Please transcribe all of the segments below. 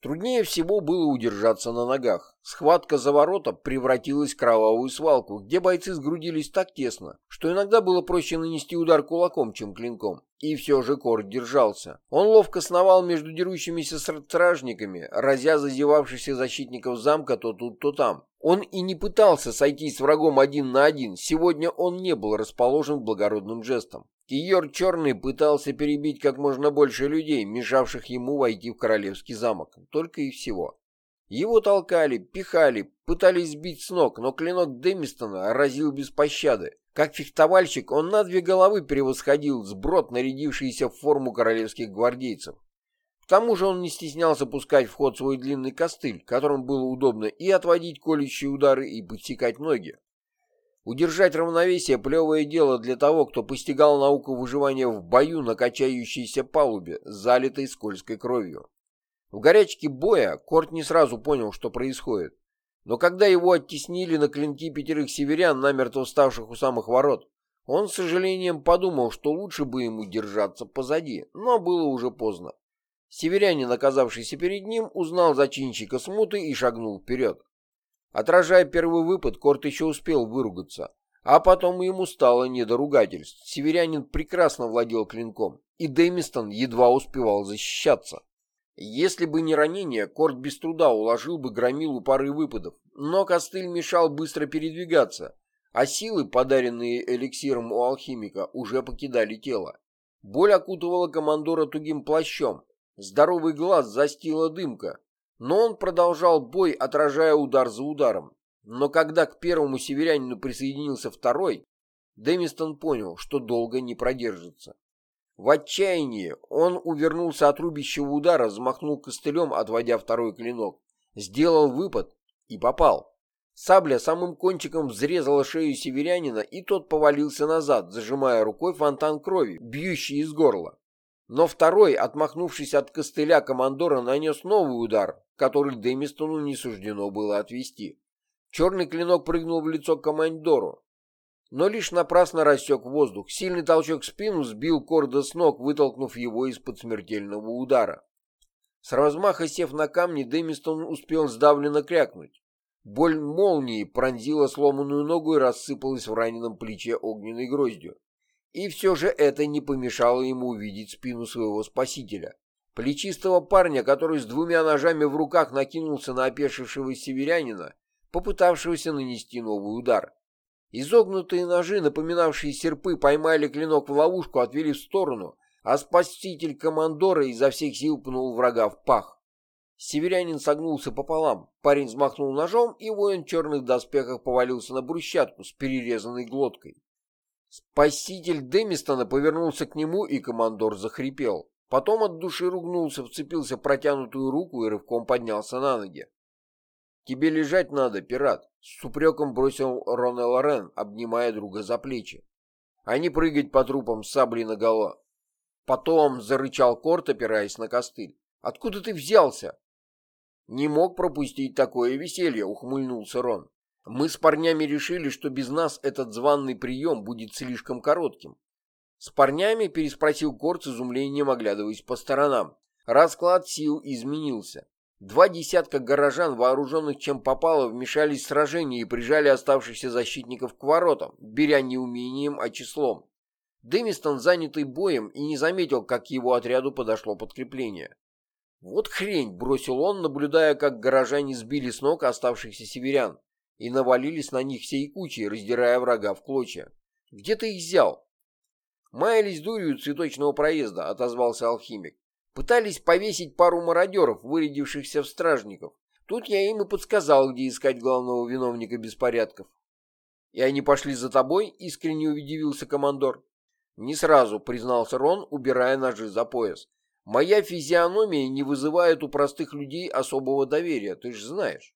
Труднее всего было удержаться на ногах. Схватка за ворота превратилась в кровавую свалку, где бойцы сгрудились так тесно, что иногда было проще нанести удар кулаком, чем клинком. И все же Корт держался. Он ловко сновал между дерущимися стражниками, разя зазевавшихся защитников замка то тут, то там. Он и не пытался сойти с врагом один на один, сегодня он не был расположен благородным жестом. Киер Черный пытался перебить как можно больше людей, мешавших ему войти в королевский замок, только и всего. Его толкали, пихали, пытались сбить с ног, но клинок Демистона разил без пощады. Как фехтовальщик он на две головы превосходил сброд, нарядившийся в форму королевских гвардейцев. К тому же он не стеснялся пускать в ход свой длинный костыль, которым было удобно и отводить колющие удары, и подсекать ноги. Удержать равновесие – плевое дело для того, кто постигал науку выживания в бою на качающейся палубе, залитой скользкой кровью. В горячке боя Корт не сразу понял, что происходит. Но когда его оттеснили на клинки пятерых северян, намертво вставших у самых ворот, он с сожалением подумал, что лучше бы ему держаться позади, но было уже поздно. Северянин, оказавшийся перед ним, узнал зачинщика смуты и шагнул вперед. Отражая первый выпад, Корт еще успел выругаться, а потом ему стало не до ругательств. Северянин прекрасно владел клинком, и Дэмистон едва успевал защищаться. Если бы не ранение, Корт без труда уложил бы громилу пары выпадов, но костыль мешал быстро передвигаться, а силы, подаренные эликсиром у алхимика, уже покидали тело. Боль окутывала командора тугим плащом, здоровый глаз застила дымка, но он продолжал бой, отражая удар за ударом. Но когда к первому северянину присоединился второй, Дэмистон понял, что долго не продержится. В отчаянии он увернулся от рубящего удара, взмахнул костылем, отводя второй клинок, сделал выпад и попал. Сабля самым кончиком взрезала шею северянина, и тот повалился назад, зажимая рукой фонтан крови, бьющий из горла. Но второй, отмахнувшись от костыля командора, нанес новый удар, который Демистону не суждено было отвести. Черный клинок прыгнул в лицо командору, но лишь напрасно рассек воздух. Сильный толчок в спину сбил Корда с ног, вытолкнув его из-под смертельного удара. С размаха сев на камни, Демистон успел сдавленно крякнуть. Боль молнии пронзила сломанную ногу и рассыпалась в раненом плече огненной гроздью. И все же это не помешало ему увидеть спину своего спасителя. Плечистого парня, который с двумя ножами в руках накинулся на опешившего северянина, попытавшегося нанести новый удар. Изогнутые ножи, напоминавшие серпы, поймали клинок в ловушку, отвели в сторону, а спаситель командора изо всех сил пнул врага в пах. Северянин согнулся пополам, парень взмахнул ножом, и воин в черных доспехах повалился на брусчатку с перерезанной глоткой. Спаситель Демистона повернулся к нему, и командор захрипел. Потом от души ругнулся, вцепился в протянутую руку и рывком поднялся на ноги. «Тебе лежать надо, пират», — с упреком бросил Роне Лорен, обнимая друга за плечи. «А не прыгать по трупам с саблей наголо». Потом зарычал Корт, опираясь на костыль. «Откуда ты взялся?» «Не мог пропустить такое веселье», — ухмыльнулся Рон. Мы с парнями решили, что без нас этот званный прием будет слишком коротким. С парнями переспросил Корт с изумлением, оглядываясь по сторонам. Расклад сил изменился. Два десятка горожан, вооруженных чем попало, вмешались в сражение и прижали оставшихся защитников к воротам, беря не умением, а числом. Дэмистон, занятый боем, и не заметил, как к его отряду подошло подкрепление. «Вот хрень!» — бросил он, наблюдая, как горожане сбили с ног оставшихся северян и навалились на них всей кучей, раздирая врага в клочья. «Где ты их взял?» «Маялись дурью цветочного проезда», — отозвался алхимик. «Пытались повесить пару мародеров, вырядившихся в стражников. Тут я им и подсказал, где искать главного виновника беспорядков». «И они пошли за тобой?» — искренне удивился командор. «Не сразу», — признался Рон, убирая ножи за пояс. «Моя физиономия не вызывает у простых людей особого доверия, ты же знаешь».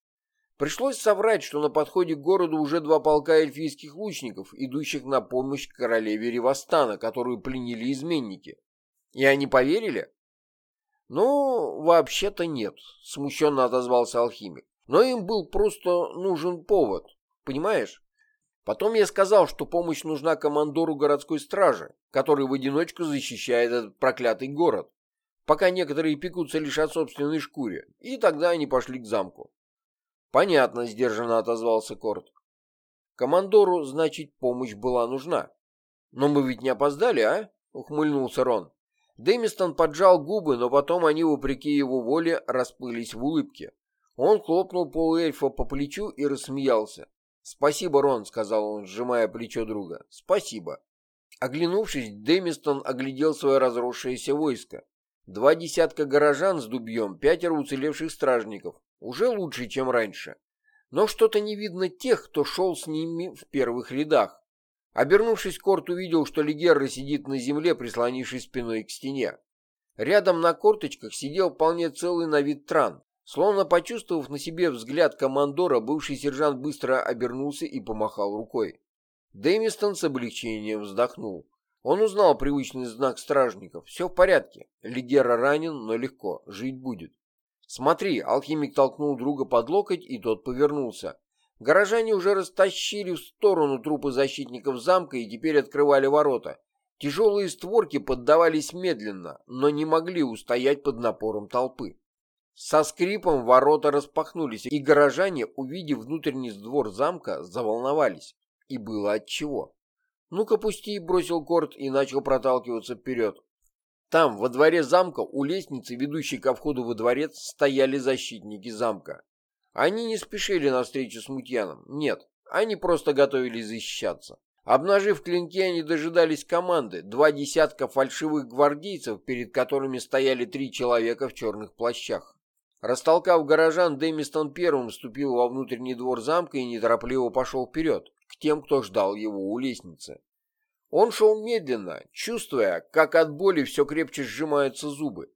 Пришлось соврать, что на подходе к городу уже два полка эльфийских лучников, идущих на помощь королеве Ревостана, которую пленили изменники. И они поверили? Ну, вообще-то нет, смущенно отозвался алхимик. Но им был просто нужен повод, понимаешь? Потом я сказал, что помощь нужна командору городской стражи, который в одиночку защищает этот проклятый город. пока некоторые пекутся лишь о собственной шкуре, и тогда они пошли к замку. «Понятно», — сдержанно отозвался Корт. «Командору, значит, помощь была нужна. Но мы ведь не опоздали, а?» — ухмыльнулся Рон. Дэмистон поджал губы, но потом они, вопреки его воле, расплылись в улыбке. Он хлопнул полуэльфа по плечу и рассмеялся. «Спасибо, Рон», — сказал он, сжимая плечо друга. «Спасибо». Оглянувшись, Дэмистон оглядел свое разросшееся войско. Два десятка горожан с дубьем, пятеро уцелевших стражников. Уже лучше, чем раньше. Но что-то не видно тех, кто шел с ними в первых рядах. Обернувшись, Корт увидел, что Лигерра сидит на земле, прислонившись спиной к стене. Рядом на корточках сидел вполне целый на вид тран. Словно почувствовав на себе взгляд командора, бывший сержант быстро обернулся и помахал рукой. Дэмистон с облегчением вздохнул. Он узнал привычный знак стражников. Все в порядке. Лигера ранен, но легко. Жить будет. «Смотри!» — алхимик толкнул друга под локоть, и тот повернулся. Горожане уже растащили в сторону трупы защитников замка и теперь открывали ворота. Тяжелые створки поддавались медленно, но не могли устоять под напором толпы. Со скрипом ворота распахнулись, и горожане, увидев внутренний двор замка, заволновались. И было отчего. «Ну-ка пусти», — бросил Корт и начал проталкиваться вперед. Там, во дворе замка, у лестницы, ведущей ко входу во дворец, стояли защитники замка. Они не спешили навстречу смутьянам, нет, они просто готовились защищаться. Обнажив клинки, они дожидались команды, два десятка фальшивых гвардейцев, перед которыми стояли три человека в черных плащах. Растолкав горожан, Дэмистон первым вступил во внутренний двор замка и неторопливо пошел вперед, к тем, кто ждал его у лестницы. Он шел медленно, чувствуя, как от боли все крепче сжимаются зубы.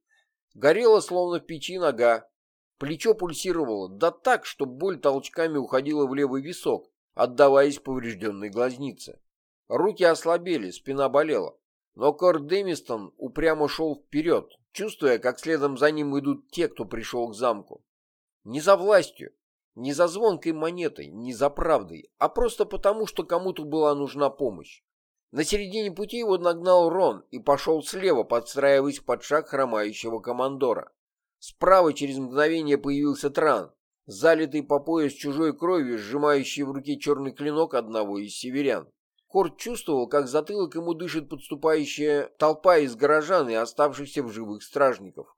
Горела, словно в печи, нога. Плечо пульсировало, да так, что боль толчками уходила в левый висок, отдаваясь поврежденной глазнице. Руки ослабели, спина болела. Но Корт Дэмистон упрямо шел вперед, чувствуя, как следом за ним идут те, кто пришел к замку. Не за властью, не за звонкой монетой, не за правдой, а просто потому, что кому-то была нужна помощь. На середине пути его нагнал Рон и пошел слева, подстраиваясь под шаг хромающего командора. Справа через мгновение появился Тран, залитый по пояс чужой кровью, сжимающий в руке черный клинок одного из северян. Корт чувствовал, как затылок ему дышит подступающая толпа из горожан и оставшихся в живых стражников.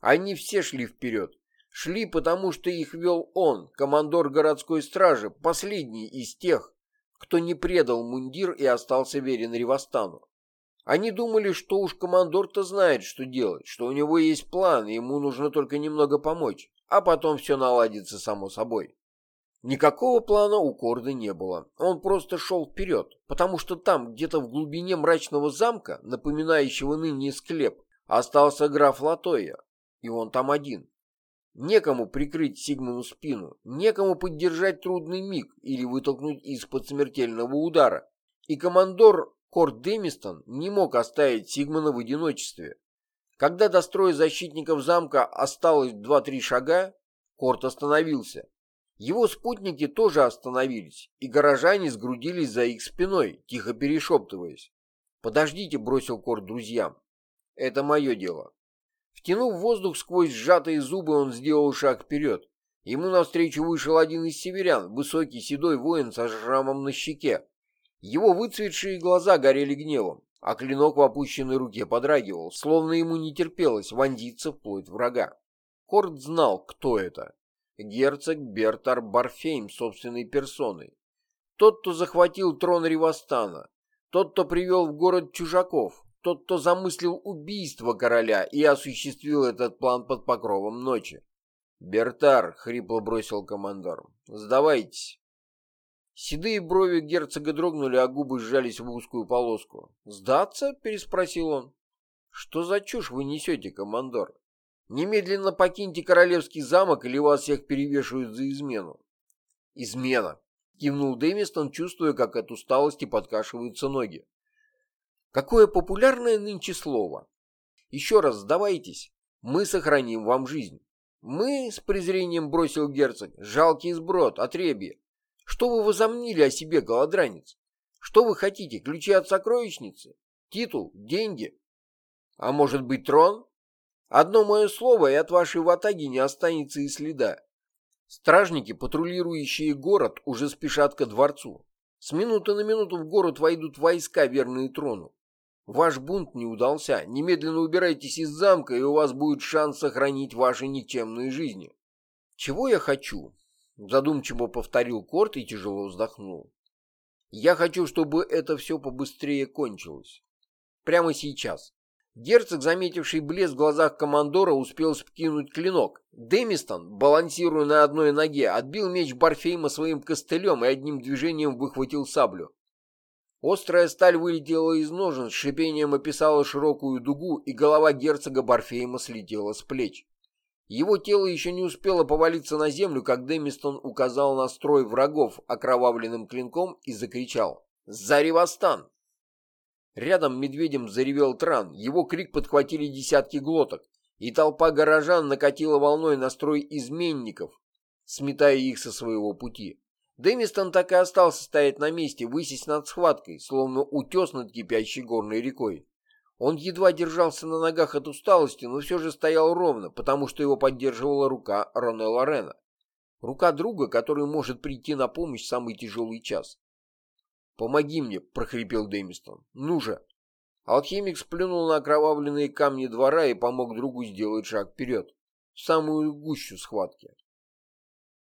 Они все шли вперед. Шли, потому что их вел он, командор городской стражи, последний из тех, кто не предал мундир и остался верен Ревостану. Они думали, что уж командор-то знает, что делать, что у него есть план, ему нужно только немного помочь, а потом все наладится само собой. Никакого плана у Корды не было. Он просто шел вперед, потому что там, где-то в глубине мрачного замка, напоминающего ныне склеп, остался граф Латоя, и он там один. Некому прикрыть Сигману спину, некому поддержать трудный миг или вытолкнуть из-под смертельного удара. И командор Корт Демистон не мог оставить Сигмана в одиночестве. Когда до строя защитников замка осталось два-три шага, Корт остановился. Его спутники тоже остановились, и горожане сгрудились за их спиной, тихо перешептываясь. «Подождите», — бросил Корт друзьям. «Это мое дело». Втянув воздух сквозь сжатые зубы, он сделал шаг вперед. Ему навстречу вышел один из северян, высокий седой воин со шрамом на щеке. Его выцветшие глаза горели гневом, а клинок в опущенной руке подрагивал, словно ему не терпелось вонзиться вплоть врага. Корт знал, кто это герцог Бертар Барфейм собственной персоной. Тот, кто захватил трон Ривастана, тот, кто привел в город чужаков, тот, кто замыслил убийство короля и осуществил этот план под покровом ночи. «Бертар», — хрипло бросил командор, — «сдавайтесь». Седые брови герцога дрогнули, а губы сжались в узкую полоску. «Сдаться?» — переспросил он. «Что за чушь вы несете, командор? Немедленно покиньте королевский замок, или вас всех перевешивают за измену. Измена, кивнул Дэмистон, чувствуя, как от усталости подкашиваются ноги. Какое популярное нынче слово. Еще раз сдавайтесь, мы сохраним вам жизнь. Мы, с презрением бросил герцог, жалкий сброд, отребье. Что вы возомнили о себе, голодранец? Что вы хотите, ключи от сокровищницы? Титул? Деньги? А может быть трон? Одно мое слово, и от вашей ватаги не останется и следа. Стражники, патрулирующие город, уже спешат ко дворцу. С минуты на минуту в город войдут войска, верные трону. Ваш бунт не удался. Немедленно убирайтесь из замка, и у вас будет шанс сохранить ваши никчемные жизни. Чего я хочу? Задумчиво повторил Корт и тяжело вздохнул. Я хочу, чтобы это все побыстрее кончилось. Прямо сейчас. Герцог, заметивший блеск в глазах командора, успел скинуть клинок. Демистон, балансируя на одной ноге, отбил меч Барфейма своим костылем и одним движением выхватил саблю. Острая сталь вылетела из ножен, с шипением описала широкую дугу, и голова герцога Барфейма слетела с плеч. Его тело еще не успело повалиться на землю, как Демистон указал на строй врагов окровавленным клинком и закричал «Заривастан!». Рядом медведем заревел тран, его крик подхватили десятки глоток, и толпа горожан накатила волной на строй изменников, сметая их со своего пути. Дэмистон так и остался стоять на месте, высясь над схваткой, словно утес над кипящей горной рекой. Он едва держался на ногах от усталости, но все же стоял ровно, потому что его поддерживала рука Ронелла Рена. Рука друга, который может прийти на помощь в самый тяжелый час. «Помоги мне», — прохрипел Дэмистон. «Ну же!» Алхимик сплюнул на окровавленные камни двора и помог другу сделать шаг вперед, в самую гущу схватки.